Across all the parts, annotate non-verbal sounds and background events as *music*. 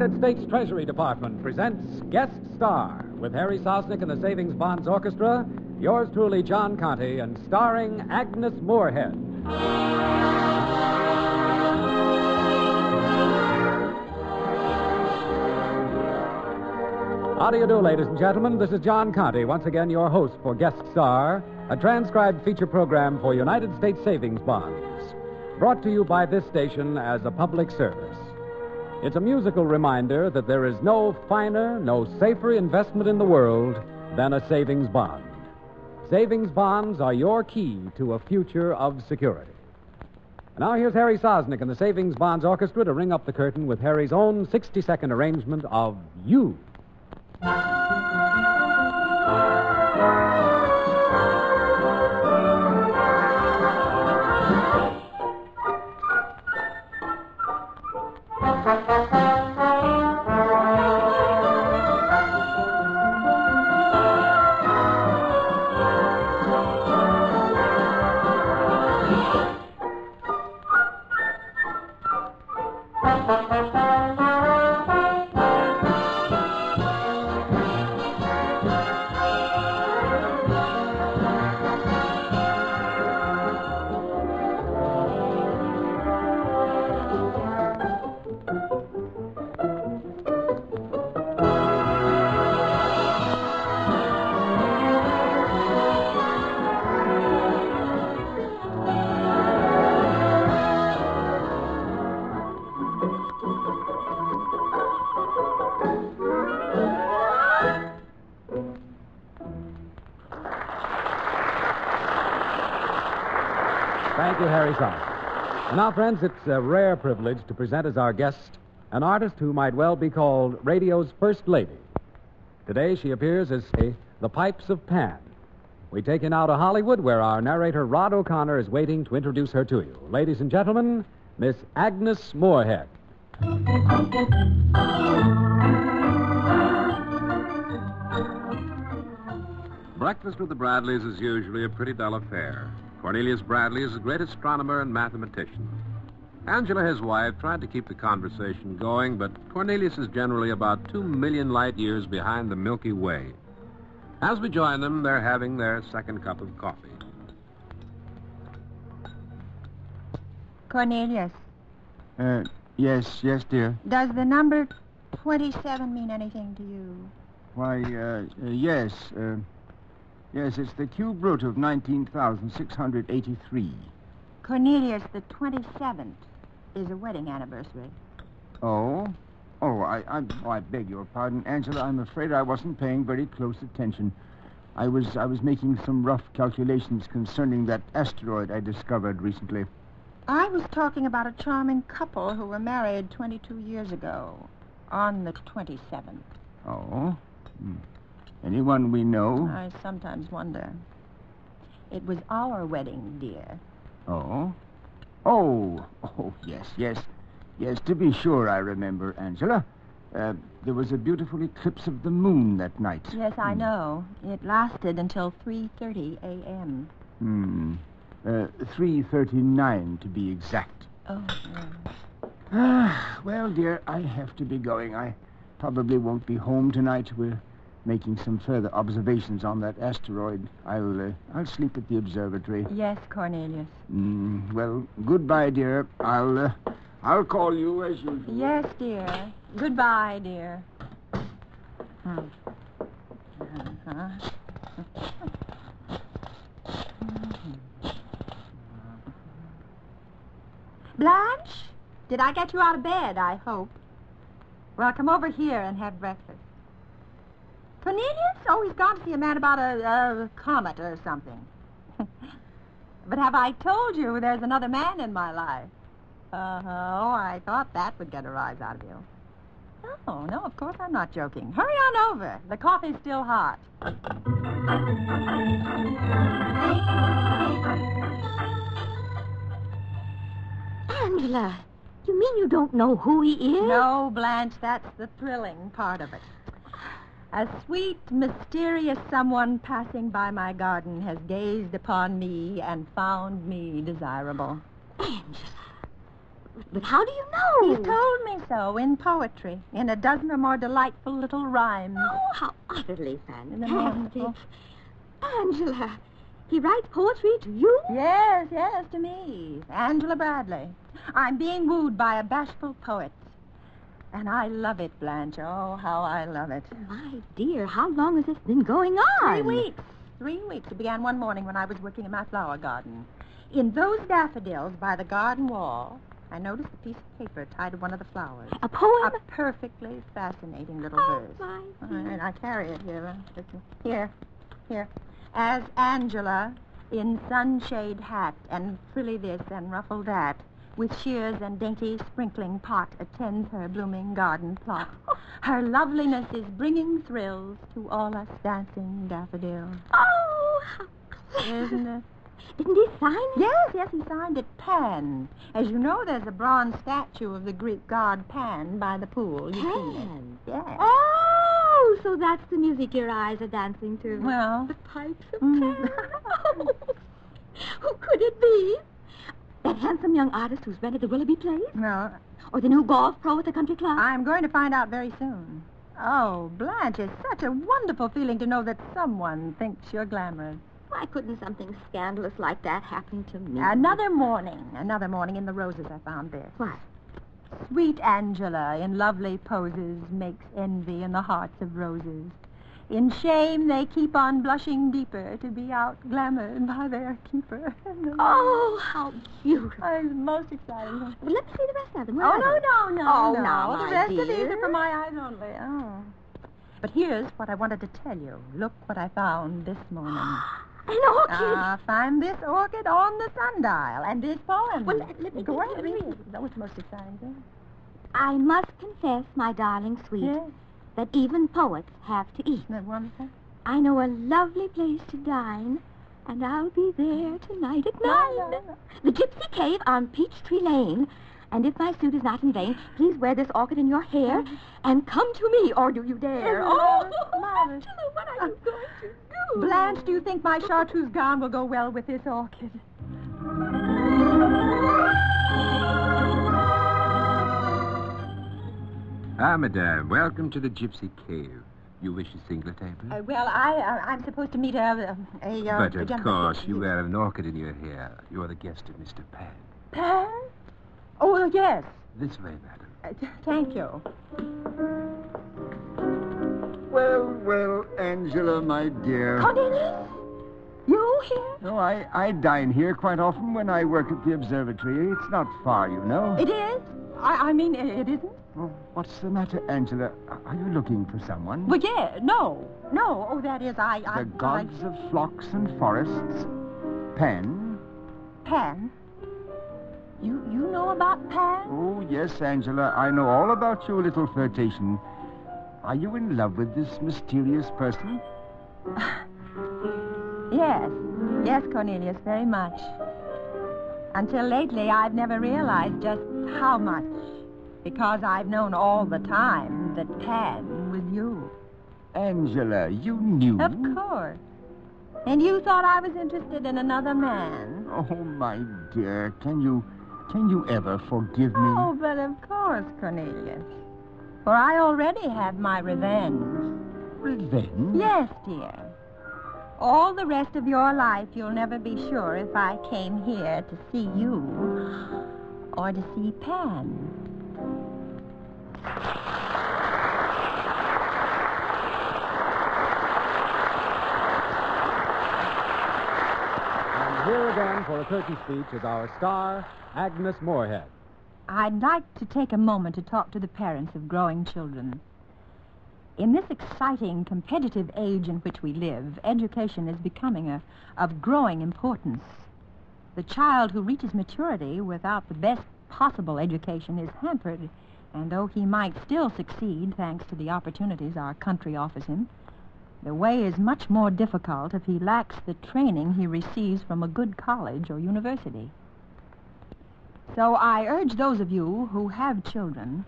United States Treasury Department presents Guest Star with Harry Sosnick and the Savings Bonds Orchestra, yours truly, John Conte, and starring Agnes Moorehead. How do you do, ladies and gentlemen? This is John Conte, once again your host for Guest Star, a transcribed feature program for United States Savings Bonds, brought to you by this station as a public service. It's a musical reminder that there is no finer, no safer investment in the world than a savings bond. Savings bonds are your key to a future of security. And now here's Harry Sosnick and the Savings Bonds Orchestra to ring up the curtain with Harry's own 60 second arrangement of You. You, And now, friends, it's a rare privilege to present as our guest an artist who might well be called radio's first lady. Today, she appears as the Pipes of Pan. We take you now to Hollywood, where our narrator Rod O'Connor is waiting to introduce her to you. Ladies and gentlemen, Miss Agnes Moorehead. Breakfast with the Bradleys is usually a pretty dull affair. Cornelius Bradley is a great astronomer and mathematician. Angela, his wife, tried to keep the conversation going, but Cornelius is generally about two million light years behind the Milky Way. As we join them, they're having their second cup of coffee. Cornelius, Uh, yes, yes, dear. does the number 27 mean anything to you? Why, uh, uh, yes. Uh, yes, it's the cube root of 19,683. Cornelius, the 27th is a wedding anniversary. Oh? Oh, I, I, oh, I beg your pardon, Angela. I'm afraid I wasn't paying very close attention. I was, I was making some rough calculations concerning that asteroid I discovered recently. I was talking about a charming couple who were married 22 years ago on the 27th. Oh? Hmm. Anyone we know? I sometimes wonder. It was our wedding, dear. Oh? Oh, oh, yes, yes. Yes, to be sure, I remember, Angela. Uh, there was a beautiful eclipse of the moon that night. Yes, I know. It lasted until 3:30 a.m. Hmm. Uh, 3.39 to be exact. Oh, Ah, well, dear, I have to be going. I probably won't be home tonight. We're making some further observations on that asteroid. I'll, uh, I'll sleep at the observatory. yes, Cornelius. Mm, well, goodbye, dear. I'll, uh, I'll call you as usual. Yes, dear. Goodbye, dear. Hmm. Uh-huh. *laughs* Blanche, did I get you out of bed? I hope. Well, come over here and have breakfast. Cornelius? Oh, he's gone to see a man about a, a comet or something. *laughs* but have I told you there's another man in my life? Uh-huh. Oh, I thought that would get a rise out of you. No, no, of course I'm not joking. Hurry on over. The coffee's still hot. Angela, you mean you don't know who he is? No, Blanche, that's the thrilling part of it. A sweet, mysterious someone passing by my garden has gazed upon me and found me desirable. Angela. But how do you know? He told me so in poetry, in a dozen or more delightful little rhymes. Oh, how utterly fantastic. Angela, he writes poetry to you? Yes, yes, to me, Angela Bradley. I'm being wooed by a bashful poet. And I love it, Blanche. Oh, how I love it. My dear, how long has this been going on? Three weeks. Three weeks. It began one morning when I was working in my flower garden. In those daffodils by the garden wall, I noticed a piece of paper tied to one of the flowers. A poem? A perfectly fascinating little Oh, verse. my All dear. right, I carry it here. Here, here. As Angela, in sunshade hat and frilly this and ruffled that, with shears and dainty sprinkling pot, attends her blooming garden plot. *laughs* Her loveliness is bringing thrills to all us dancing daffodils. Oh, how clever. Isn't it? *laughs* Didn't he sign it? Yes, yes, he signed it Pan. As you know, there's a bronze statue of the Greek god Pan by the pool. Seen. Pan. Yes. Oh, so that's the music your eyes are dancing to. Well, the pipes of Mm. Pan. *laughs* Oh, who could it be? That handsome young artist who's rented the Willoughby place? no, Or the new golf pro at the country club? I'm going to find out very soon. Oh, Blanche, it's such a wonderful feeling to know that someone thinks you're glamorous. Why couldn't something scandalous like that happen to me? Another morning, another morning in the roses, I found this. What? Sweet Angela, in lovely poses, makes envy in the hearts of roses. In shame, they keep on blushing deeper to be out glamoured by their keeper. *laughs* Oh, how beautiful. Oh, it's most exciting. *gasps* Well, let me see the rest of them. Where Oh, no, no, no, Oh, no. now, the rest of these are for my eyes only. Oh. But here's what I wanted to tell you. Look what I found this morning. *gasps* An orchid. Ah, find this orchid on the sundial and this poem. Well, let- let me go get ahead, it, read read. That was the most exciting thing. I must confess, my darling sweet, Yes, that even poets have to eat. isn't that wonderful? I know a lovely place to dine, and I'll be there tonight at nine. The Gypsy Cave on Peachtree Lane. And if my suit is not in vain, please wear this orchid in your hair mm-hmm. and come to me, or do you dare? Isn't oh? Marvelous. What are you uh, going to do? Blanche, do you think my chartreuse gown will go well with this orchid? Ah, madame, welcome to the Gypsy Cave. You wish a singlet apron? Uh, well, I, uh, I'm supposed to meet a, a, a, uh, but a of gentleman. course, you wear an orchid in your hair. You're the guest of Mr. Pan. Pan? Oh, yes. This way, madam. Uh, thank you. Well, well, Angela, my dear. Cornelius? You here? No, I, I dine here quite often when I work at the observatory. It's not far, you know. It is? I, I mean, it, it isn't? Oh, what's the matter, Angela? Are you looking for someone? Well, yeah, no. No, oh, that is, I... I the gods of flocks and forests? Pan? Pan? You, you know about Pan? Oh, yes, Angela. I know all about your little flirtation. Are you in love with this mysterious person? *laughs* Yes. Yes, Cornelius, very much. Until lately, I've never realized just how much. Because I've known all the time that Pan was you. Angela, you knew. Of course. And you thought I was interested in another man. Oh, my dear, can you can you ever forgive me? Oh, but of course, Cornelius. For I already have my revenge. Revenge? Yes, dear. All the rest of your life, you'll never be sure if I came here to see you or to see Pan. And here again for a curtain speech is our star, Agnes Moorehead. I'd like to take a moment to talk to the parents of growing children. In this exciting, competitive age in which we live, education is becoming a, of growing importance. The child who reaches maturity without the best possible education is hampered, and though he might still succeed thanks to the opportunities our country offers him, the way is much more difficult if he lacks the training he receives from a good college or university. So I urge those of you who have children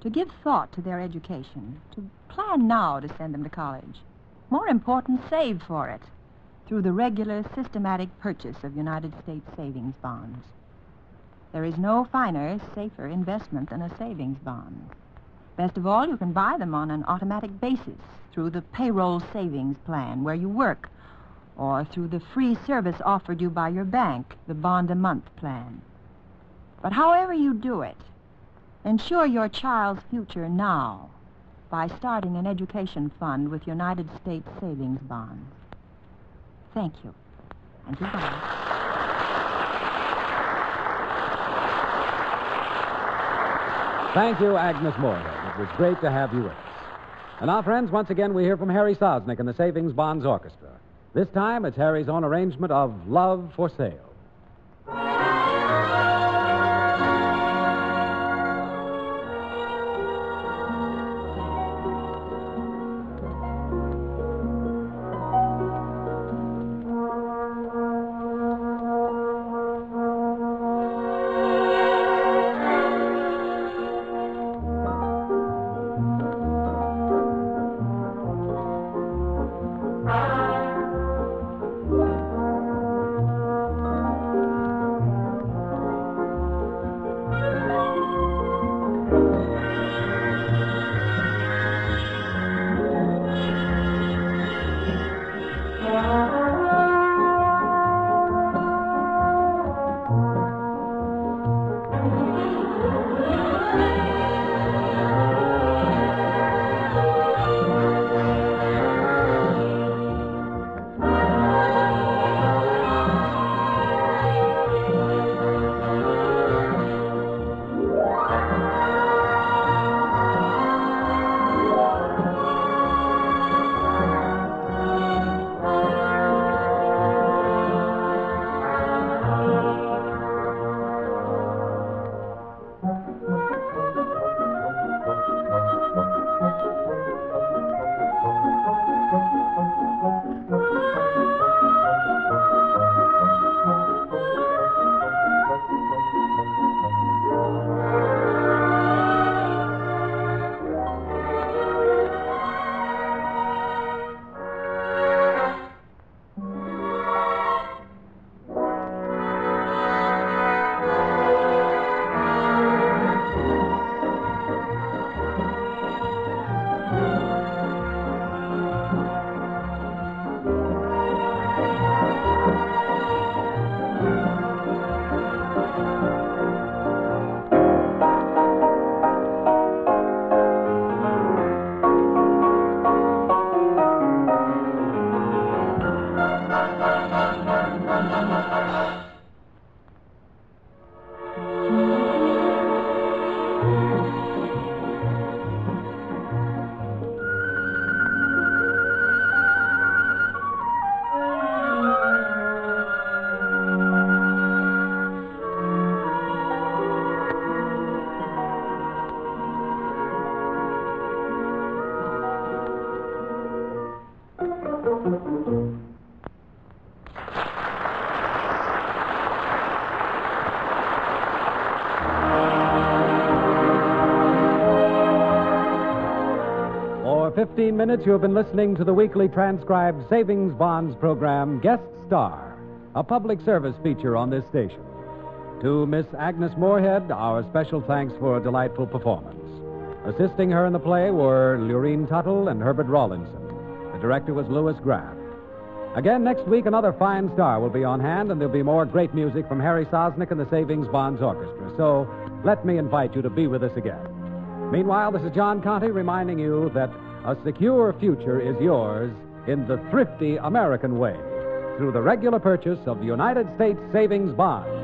to give thought to their education, to plan now to send them to college. More important, save for it through the regular, systematic purchase of United States savings bonds. There is no finer, safer investment than a savings bond. Best of all, you can buy them on an automatic basis through the payroll savings plan where you work, or through the free service offered you by your bank, the bond a month plan. But however you do it, ensure your child's future now by starting an education fund with United States savings bonds. Thank you. And goodbye. Thank you, Agnes Moorehead. It was great to have you with us. And now, friends, once again, we hear from Harry Sosnick and the Savings Bonds Orchestra. This time, it's Harry's own arrangement of Love for Sale. 15 minutes, you have been listening to the weekly transcribed Savings Bonds program, Guest Star, a public service feature on this station. To Miss Agnes Moorehead, our special thanks for a delightful performance. Assisting her in the play were Lurene Tuttle and Herbert Rawlinson. The director was Louis Graff. Again, next week, another fine star will be on hand, and there'll be more great music from Harry Sosnick and the Savings Bonds Orchestra. So let me invite you to be with us again. Meanwhile, this is John Conte reminding you that a secure future is yours in the thrifty American way through the regular purchase of United States savings bonds.